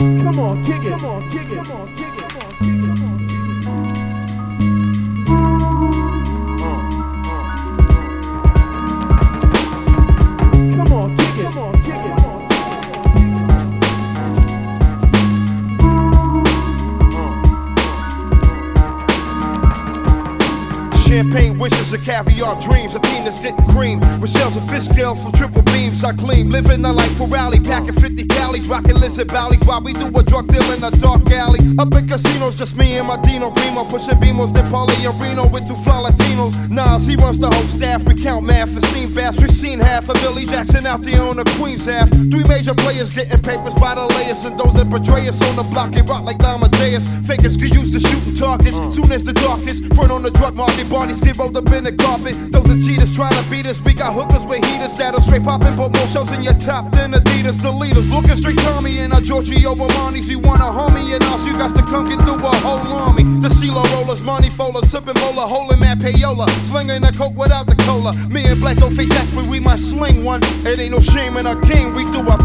Come on, kick it. Come on, kick it. Come on, kick it. Champagne wishes and caviar dreams. A team that's getting cream. With shells and fish scales from triple beams. I gleam. Living a life for rally. Packing 50 calories. Rocking lizard valleys while we do a drug deal in a dark alley. Up in casinos, just me and my Dino Remo. Pushing Beamos, then Paulie and Reno with two fly Latinos. Nas, he runs the whole staff. Recount math and steam baths. We've seen half of Billy Jackson out there on the Queen's half. Three major players getting papers by the layers. And those that betray us on the block and rock like Amadeus. Fakers get used to shooting targets. Uh. Soon as the darkest. Front on the drug market. Barney's get rolled up in the carpet. Those are cheaters trying to beat us. We got hookers with heaters that'll straight pop and put more shows in your top than Adidas. The leaders looking straight Tommy and our Giorgio Armani's. You want a homie and us, you got to come get through a whole army. The CeeLo rollers, money Fola, sipping Mola, holding that payola. Slinging the coke without the cola. Me and Black don't fake that, but we might sling one. It ain't no shame in our game, we do our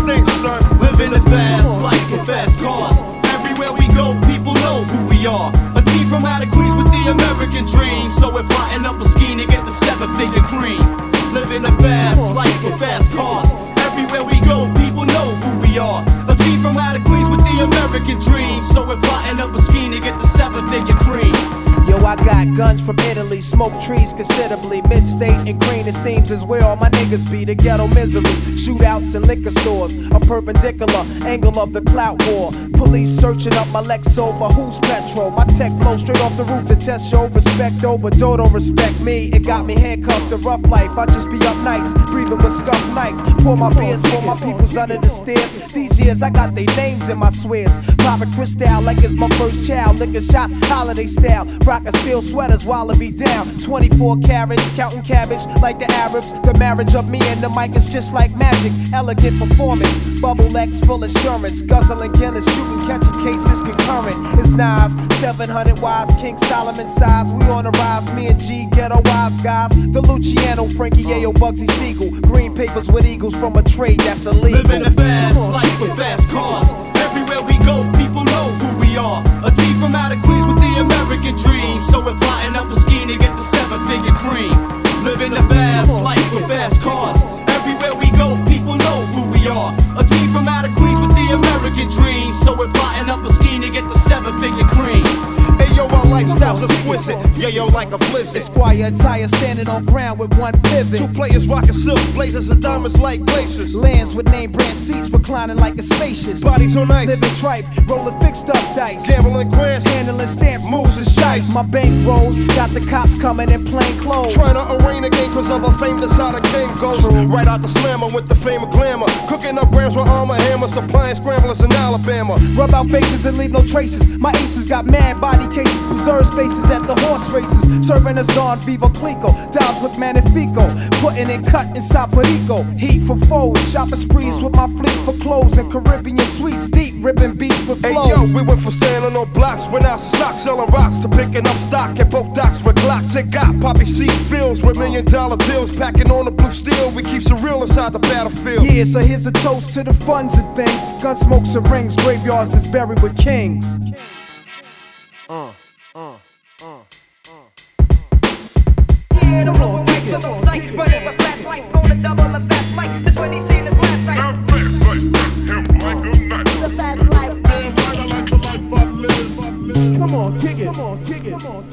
dream. Guns from Italy, smoke trees considerably. Mid state and green, it seems, is where all my niggas be. The ghetto misery, shootouts and liquor stores. A perpendicular angle of the clout war. Police searching up my Lex over who's petrol. My tech flow straight off the roof to test your respect, oh, but don't, respect me. It got me handcuffed to rough life. I just be up nights, breathing with scuff nights. Pour my beers for my peoples under the stairs. These years, I got their names in my swears. Popping crystal like it's my first child. Licking shots, holiday style. Rockin' steel sweaters while I be down. 24 carats, counting cabbage like the Arabs. The marriage of me and the mic is just like magic. Elegant performance. Bubble X full assurance. Guzzling Guinness, shooting, catching cases concurrent. It's Nas, 700 wise, King Solomon size. We on the rise, me and G, ghetto wise guys. The Luciano, Frankie Ayo, uh-huh. Bugsy Siegel. Green papers with eagles from a trade that's illegal. Living a fast life with fast cars. Everywhere we go, people know who we are. A team from out of Queens with exquisite. Yeah, yo, like a blizzard. Esquire attire standing on ground with one pivot. Two players rocking silk blazers and diamonds like glaciers. Lands with name brand seats reclining like a spacious. Bodies on ice, Living tripe, rolling fixed up dice. gambling grants, Handling stamps, moves and shites. My bank rolls, got the cops coming in plain clothes. Trying to arraign a game cause of a fame that's how the game goes. Right out the slammer with the fame of glamour. Cooking up grams with Arm & Hammer, supplying scramblers in Alabama. Rub out faces and leave no traces. My aces got mad body cases, preserve spaces at the horse races. Serving us Don Veuve Clicquot, Dobbs with Magnifico. Putting it cut inside Perico. Heat for foes, shopping sprees with my fleet for clothes and Caribbean sweets. Deep ripping beats with Hey yo, we went from standing on blocks, went out stock selling rocks to picking up stock at both docks with Glocks. It got poppy seed fields with million dollar deals, packing on the blue steel. We keep some real inside the battlefield. Yeah, so here's a toast to the funds and things. Gun smokes and rings, graveyards that's buried with kings. Uh, uh, uh. Yeah, the blowing lights was on sight. Running with flashlights on a double of on, kick it. Come on, kick it. Come on, kick it.